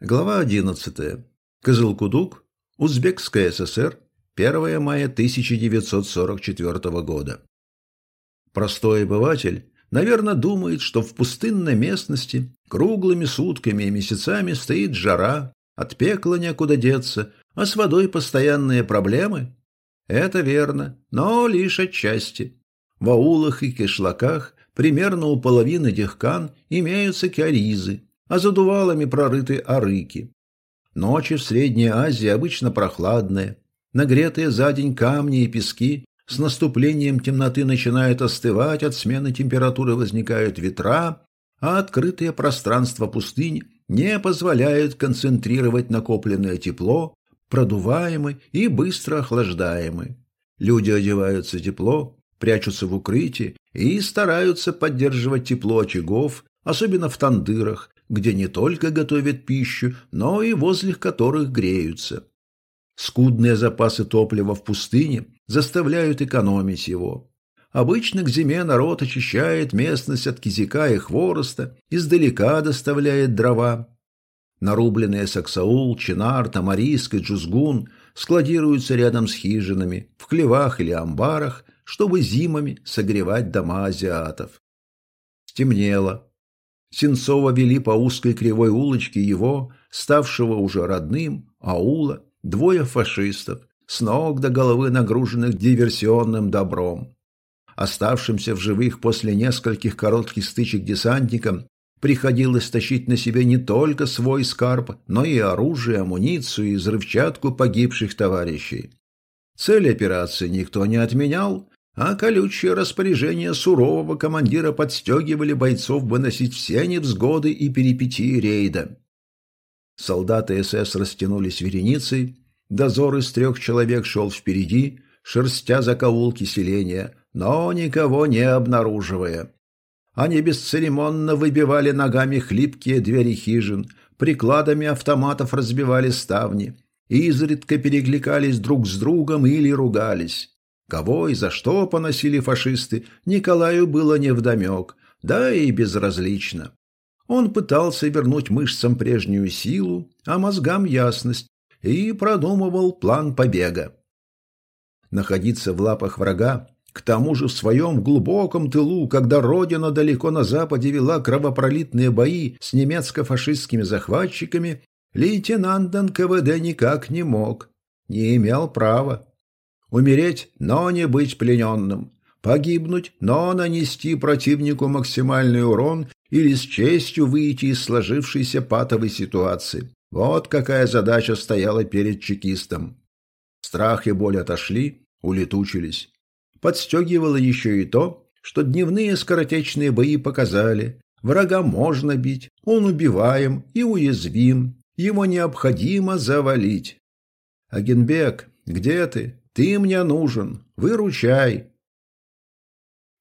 Глава 11. Кызылкудук, Узбекская ССР, 1 мая 1944 года. Простой обыватель, наверное, думает, что в пустынной местности круглыми сутками и месяцами стоит жара, от пекла некуда деться, а с водой постоянные проблемы. Это верно, но лишь отчасти. В аулах и кишлаках примерно у половины дехкан имеются киаризы, а за дувалами прорыты арыки. Ночи в Средней Азии обычно прохладные, нагретые за день камни и пески с наступлением темноты начинают остывать, от смены температуры возникают ветра, а открытые пространства пустынь не позволяют концентрировать накопленное тепло, продуваемый и быстро охлаждаемый. Люди одеваются тепло, прячутся в укрытии и стараются поддерживать тепло очагов, особенно в тандырах, где не только готовят пищу, но и возле которых греются. Скудные запасы топлива в пустыне заставляют экономить его. Обычно к зиме народ очищает местность от кизика и хвороста, издалека доставляет дрова. Нарубленные саксаул, чинар, тамариск и джузгун складируются рядом с хижинами, в хлевах или амбарах, чтобы зимами согревать дома азиатов. Стемнело. Сенцова вели по узкой кривой улочке его, ставшего уже родным, аула, двое фашистов, с ног до головы нагруженных диверсионным добром. Оставшимся в живых после нескольких коротких стычек десантникам приходилось тащить на себе не только свой скарб, но и оружие, амуницию и взрывчатку погибших товарищей. Цель операции никто не отменял, а колючие распоряжения сурового командира подстегивали бойцов выносить все невзгоды и перипетии рейда. Солдаты СС растянулись вереницей, дозор из трех человек шел впереди, шерстя закоулки селения, но никого не обнаруживая. Они бесцеремонно выбивали ногами хлипкие двери хижин, прикладами автоматов разбивали ставни, изредка перекликались друг с другом или ругались. Кого и за что поносили фашисты, Николаю было невдомек, да и безразлично. Он пытался вернуть мышцам прежнюю силу, а мозгам ясность, и продумывал план побега. Находиться в лапах врага, к тому же в своем глубоком тылу, когда Родина далеко на западе вела кровопролитные бои с немецко-фашистскими захватчиками, лейтенант НКВД никак не мог, не имел права. Умереть, но не быть плененным. Погибнуть, но нанести противнику максимальный урон или с честью выйти из сложившейся патовой ситуации. Вот какая задача стояла перед чекистом. Страх и боль отошли, улетучились. Подстегивало еще и то, что дневные скоротечные бои показали, врага можно бить, он убиваем и уязвим, его необходимо завалить. Агенбек, где ты? Ты мне нужен, выручай.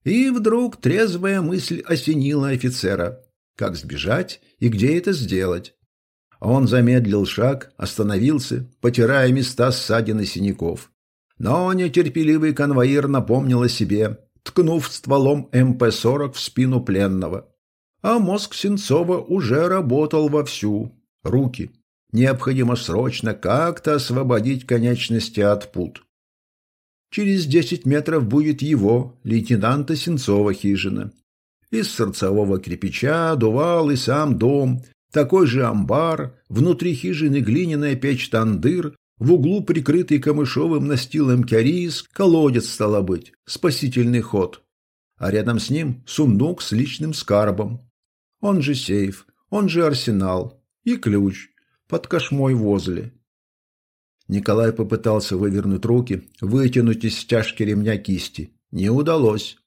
И вдруг трезвая мысль осенила офицера. Как сбежать и где это сделать? Он замедлил шаг, остановился, потирая места ссадин и синяков. Но нетерпеливый конвоир напомнил о себе, ткнув стволом МП-40 в спину пленного. А мозг Сенцова уже работал вовсю. Руки. Необходимо срочно как-то освободить конечности от пут. Через десять метров будет его, лейтенанта Сенцова, хижина. Из сорцевого кирпича, дувал и сам дом, такой же амбар, внутри хижины глиняная печь-тандыр, в углу прикрытый камышовым настилом кярис, колодец, стало быть, спасительный ход. А рядом с ним сундук с личным скарбом. Он же сейф, он же арсенал и ключ под кошмой возле. Николай попытался вывернуть руки, вытянуть из стяжки ремня кисти. Не удалось.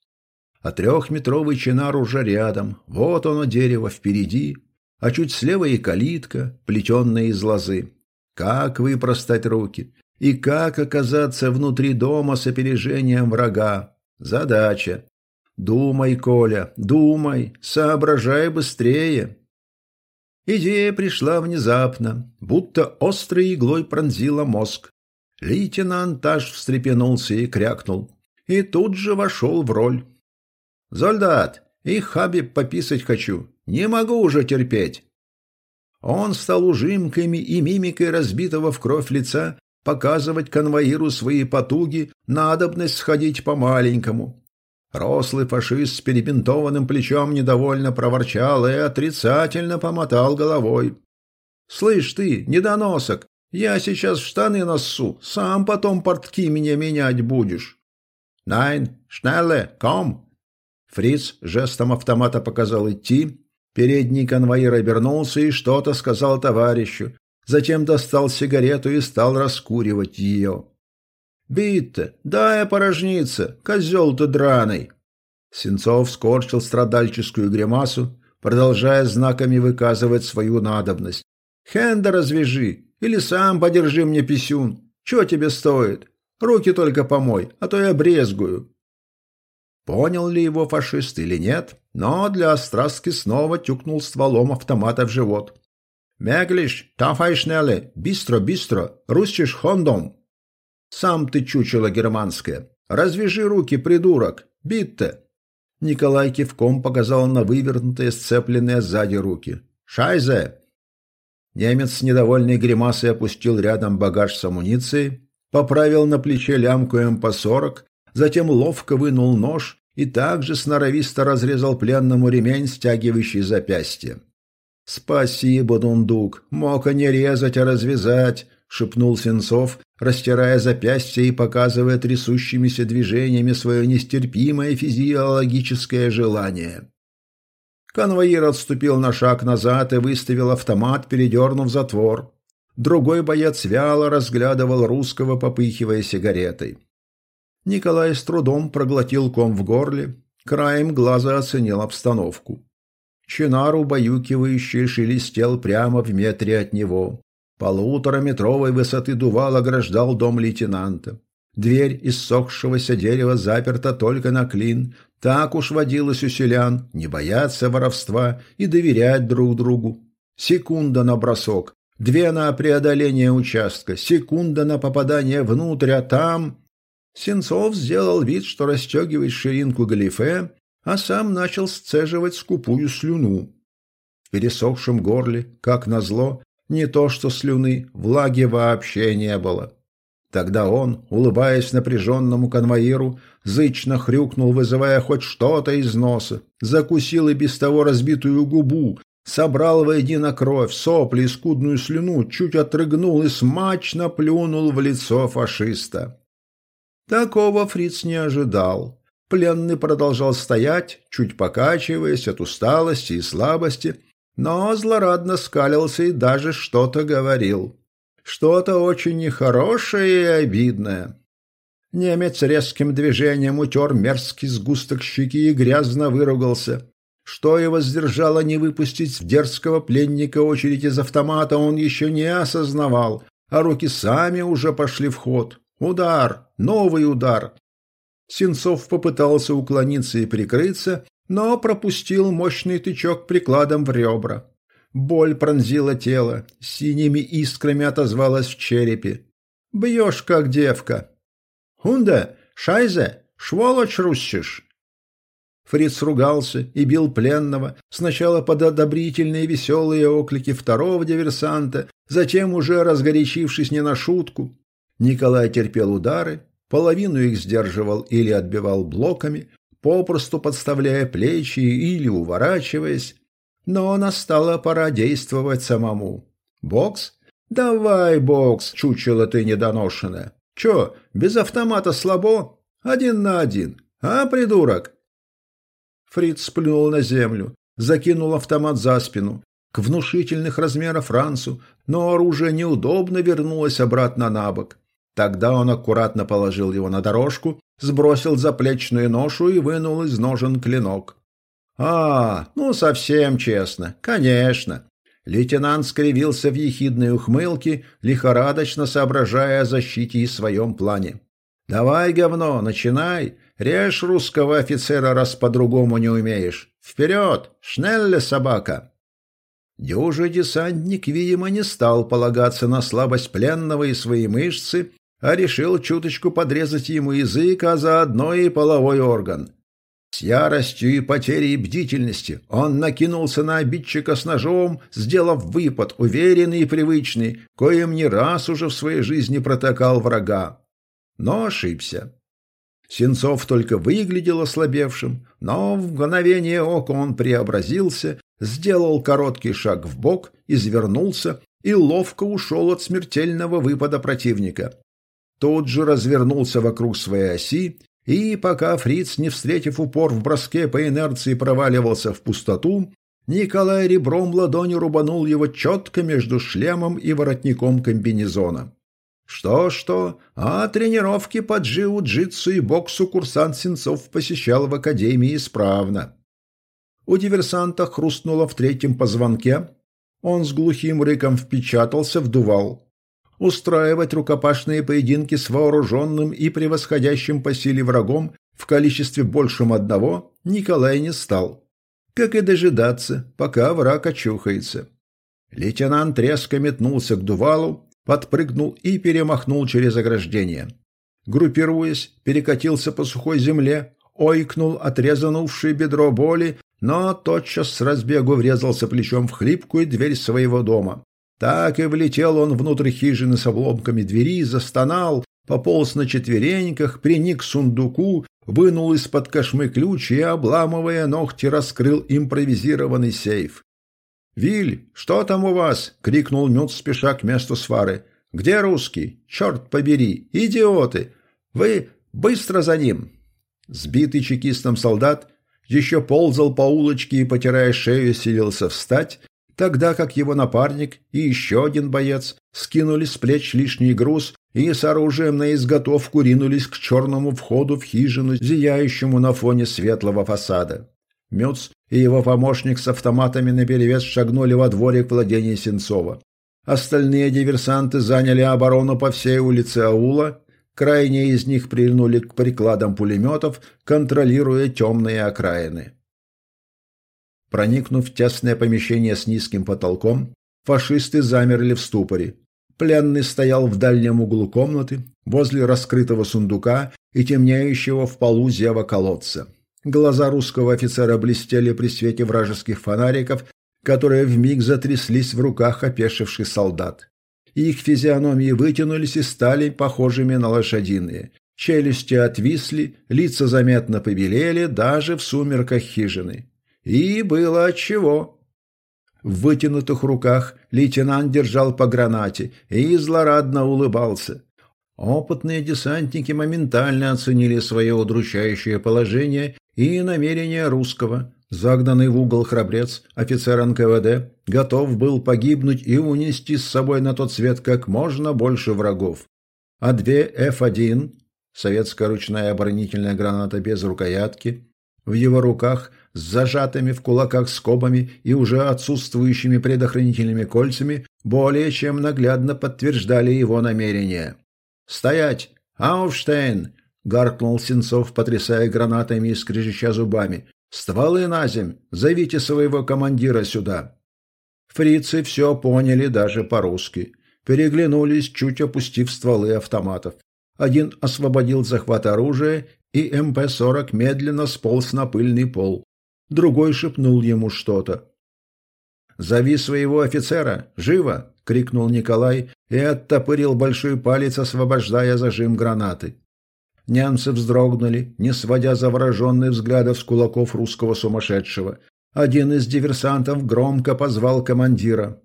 А трехметровый чинар уже рядом, вот оно дерево впереди, а чуть слева и калитка, плетенная из лозы. Как выпростать руки? И как оказаться внутри дома с опережением врага? Задача. Думай, Коля, думай, соображай быстрее. Идея пришла внезапно, будто острой иглой пронзила мозг. Лейтенант аж встрепенулся и крякнул. И тут же вошел в роль. «Зольдат, и Хабиб пописать хочу. Не могу уже терпеть». Он стал ужимками и мимикой разбитого в кровь лица показывать конвоиру свои потуги, надобность сходить по-маленькому. Рослый фашист с перебинтованным плечом недовольно проворчал и отрицательно помотал головой. «Слышь ты, недоносок, я сейчас в штаны носу, сам потом портки мне менять будешь». «Найн, шнелле, ком!» Фриц жестом автомата показал идти. Передний конвоир обернулся и что-то сказал товарищу. Затем достал сигарету и стал раскуривать ее. «Битте, дай порожниться, козел ты драный!» Сенцов скорчил страдальческую гримасу, продолжая знаками выказывать свою надобность. «Хенда развяжи, или сам подержи мне писюн. Чего тебе стоит? Руки только помой, а то я брезгую». Понял ли его фашист или нет, но для острастки снова тюкнул стволом автомата в живот. «Меглиш, тафай шнеле, бистро, бистро, русчиш хондом!» «Сам ты чучело германское! Развяжи руки, придурок! Bitte!» Николай кивком показал на вывернутые, сцепленные сзади руки. «Шайзе!» Немец с недовольной гримасой опустил рядом багаж с амуницией, поправил на плече лямку МП-40, затем ловко вынул нож и также сноровисто разрезал пленному ремень, стягивающий запястье. «Спасибо, дундук, мог и не резать, а развязать», — шепнул Сенцов, растирая запястье и показывая трясущимися движениями свое нестерпимое физиологическое желание. Конвоир отступил на шаг назад и выставил автомат, передернув затвор. Другой боец вяло разглядывал русского, попыхивая сигаретой. Николай с трудом проглотил ком в горле, краем глаза оценил обстановку. Чинар, убаюкивающий, шелестел прямо в метре от него. Полутораметровой высоты дувал ограждал дом лейтенанта. Дверь из сохшегося дерева заперта только на клин. Так уж водилось у селян не бояться воровства и доверять друг другу. Секунда на бросок, две на преодоление участка, секунда на попадание внутрь, а там... Сенцов сделал вид, что расстегивает ширинку галифе, а сам начал сцеживать скупую слюну. В пересохшем горле, как назло, не то что слюны, влаги вообще не было. Тогда он, улыбаясь напряженному конвоиру, зычно хрюкнул, вызывая хоть что-то из носа, закусил и без того разбитую губу, собрал воедино кровь, сопли и скудную слюну, чуть отрыгнул и смачно плюнул в лицо фашиста. Такого фриц не ожидал. Пленный продолжал стоять, чуть покачиваясь от усталости и слабости, но злорадно скалился и даже что-то говорил. Что-то очень нехорошее и обидное. Немец резким движением утер мерзкий сгусток щеки и грязно выругался. Что его сдержало не выпустить дерзкого пленника очередь из автомата, он еще не осознавал, а руки сами уже пошли в ход. Удар, новый удар, Сенцов попытался уклониться и прикрыться, но пропустил мощный тычок прикладом в ребра. Боль пронзила тело, синими искрами отозвалась в черепе. «Бьешь, как девка!» «Хунда! Шайзе! Шволочь русчишь!» Фриц ругался и бил пленного, сначала под одобрительные веселые оклики второго диверсанта, затем, уже разгорячившись не на шутку. Николай терпел удары, Половину их сдерживал или отбивал блоками, попросту подставляя плечи или уворачиваясь. Но настала пора действовать самому. «Бокс? Давай, бокс, чучело ты недоношенное. Чё, без автомата слабо? Один на один. А, придурок?» Фриц сплюнул на землю, закинул автомат за спину, к внушительных размеров Францу, но оружие неудобно вернулось обратно на бок. Тогда он аккуратно положил его на дорожку, сбросил заплечную ношу и вынул из ножен клинок. «А, ну совсем честно, конечно». Лейтенант скривился в ехидной ухмылке, лихорадочно соображая о защите и своем плане. «Давай, говно, начинай. Режь русского офицера, раз по-другому не умеешь. Вперед! Шнелле, собака!» Дюжий десантник, видимо, не стал полагаться на слабость пленного и свои мышцы, а решил чуточку подрезать ему язык, а заодно и половой орган. С яростью и потерей бдительности он накинулся на обидчика с ножом, сделав выпад, уверенный и привычный, коим не раз уже в своей жизни протыкал врага. Но ошибся. Сенцов только выглядел ослабевшим, но в мгновение ока он преобразился, сделал короткий шаг в бок, извернулся и ловко ушел от смертельного выпада противника. Тут же развернулся вокруг своей оси и пока фриц, не встретив упор в броске по инерции, проваливался в пустоту, Николай ребром ладони рубанул его четко между шлемом и воротником комбинезона. Что-что, а тренировки по джиу-джитсу и боксу курсант Сенцов посещал в академии исправно. У диверсанта хрустнуло в третьем позвонке, он с глухим рыком впечатался в дувал. Устраивать рукопашные поединки с вооруженным и превосходящим по силе врагом в количестве большем одного Николай не стал. Как и дожидаться, пока враг очухается. Лейтенант резко метнулся к дувалу, подпрыгнул и перемахнул через ограждение. Группируясь, перекатился по сухой земле, ойкнул отрезанувший бедро боли, но тотчас с разбегу врезался плечом в хлипкую дверь своего дома. Так и влетел он внутрь хижины с обломками двери, застонал, пополз на четвереньках, приник к сундуку, вынул из-под кошмы ключ и, обламывая ногти, раскрыл импровизированный сейф. «Виль, что там у вас?» — крикнул Мют, спеша к месту свары. «Где русский? Черт побери! Идиоты! Вы быстро за ним!» Сбитый чекистом солдат еще ползал по улочке и, потирая шею, силился встать, тогда как его напарник и еще один боец скинули с плеч лишний груз и с оружием на изготовку ринулись к черному входу в хижину, зияющему на фоне светлого фасада. Мюц и его помощник с автоматами наперевес шагнули во дворик владения Сенцова. Остальные диверсанты заняли оборону по всей улице аула, крайние из них прильнули к прикладам пулеметов, контролируя темные окраины. Проникнув в тесное помещение с низким потолком, фашисты замерли в ступоре. Пленный стоял в дальнем углу комнаты, возле раскрытого сундука и темнеющего в полу зева колодца. Глаза русского офицера блестели при свете вражеских фонариков, которые вмиг затряслись в руках опешивших солдат. Их физиономии вытянулись и стали похожими на лошадиные. Челюсти отвисли, лица заметно побелели даже в сумерках хижины. И было отчего. В вытянутых руках лейтенант держал по гранате и злорадно улыбался. Опытные десантники моментально оценили свое удручающее положение и намерения русского. Загнанный в угол храбрец, офицер НКВД, готов был погибнуть и унести с собой на тот свет как можно больше врагов. А две F-1, советская ручная оборонительная граната без рукоятки, в его руках с зажатыми в кулаках скобами и уже отсутствующими предохранительными кольцами более чем наглядно подтверждали его намерения. «Стоять! Ауфштейн!» — гаркнул Сенцов, потрясая гранатами и скрежеща зубами. «Стволы на земь! Зовите своего командира сюда!» Фрицы все поняли даже по-русски. Переглянулись, чуть опустив стволы автоматов. Один освободил захват оружия, и МП-40 медленно сполз на пыльный пол. Другой шепнул ему что-то. «Зови своего офицера! Живо!» — крикнул Николай и оттопырил большой палец, освобождая зажим гранаты. Немцы вздрогнули, не сводя завороженных взглядов с кулаков русского сумасшедшего. Один из диверсантов громко позвал командира.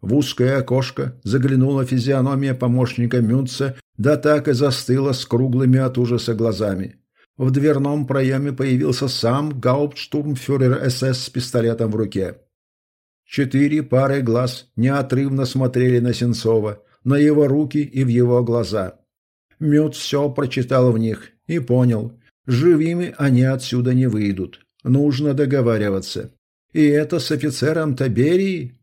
В узкое окошко заглянула физиономия помощника Мюнца, да так и застыла с круглыми от ужаса глазами. В дверном проеме появился сам гауптштурмфюрер СС с пистолетом в руке. Четыре пары глаз неотрывно смотрели на Сенцова, на его руки и в его глаза. Мют все прочитал в них и понял, живыми они отсюда не выйдут. Нужно договариваться. И это с офицером Таберии?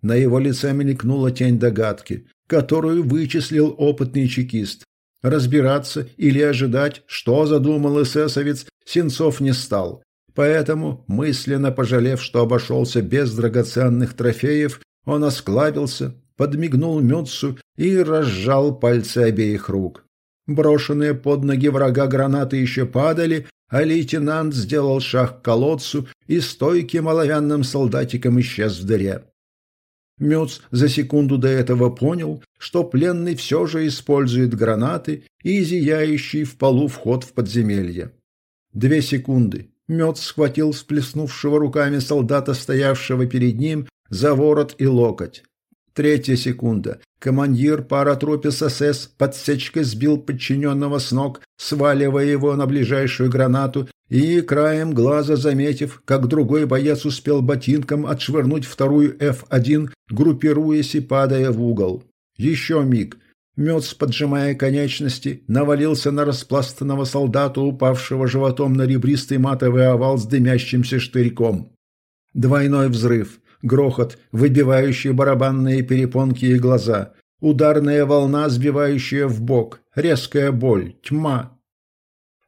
На его лице мелькнула тень догадки, которую вычислил опытный чекист. Разбираться или ожидать, что задумал эсэсовец, Сенцов не стал. Поэтому, мысленно пожалев, что обошелся без драгоценных трофеев, он осклабился, подмигнул Мюцу и разжал пальцы обеих рук. Брошенные под ноги врага гранаты еще падали, а лейтенант сделал шаг к колодцу и стойким оловянным солдатиком исчез в дыре. Мюц за секунду до этого понял, что пленный все же использует гранаты и зияющий в полу вход в подземелье. Две секунды. Мед схватил всплеснувшего руками солдата, стоявшего перед ним, за ворот и локоть. Третья секунда. Командир паратропис СС подсечкой сбил подчиненного с ног, сваливая его на ближайшую гранату и, краем глаза заметив, как другой боец успел ботинком отшвырнуть вторую F1, группируясь и падая в угол. Еще миг. Мец, поджимая конечности, навалился на распластанного солдата, упавшего животом на ребристый матовый овал с дымящимся штырьком. Двойной взрыв грохот, выбивающий барабанные перепонки и глаза, ударная волна, сбивающая в бок, резкая боль, тьма.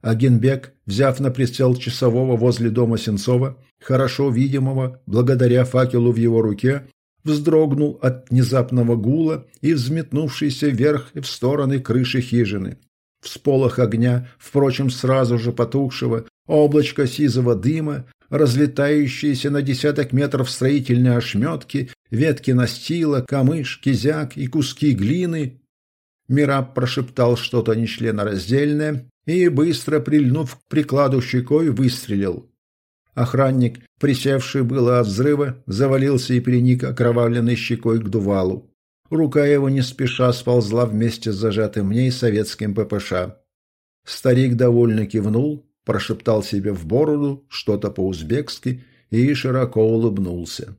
Агенбек, взяв на прицел часового возле дома Сенцова, хорошо видимого благодаря факелу в его руке, вздрогнул от внезапного гула и взметнувшийся вверх и в стороны крыши хижины. Всполох огня, впрочем, сразу же потухшего, облачко сизого дыма, разлетающиеся на десяток метров строительные ошметки, ветки настила, камыш, кизяк и куски глины. Мираб прошептал что-то нечленораздельное и, быстро прильнув к прикладу щекой, выстрелил. Охранник, присевший было от взрыва, завалился и приник окровавленной щекой к дувалу. Рука его не спеша сползла вместе с зажатым в ней советским ППШ. Старик довольно кивнул, прошептал себе в бороду что-то по-узбекски и широко улыбнулся.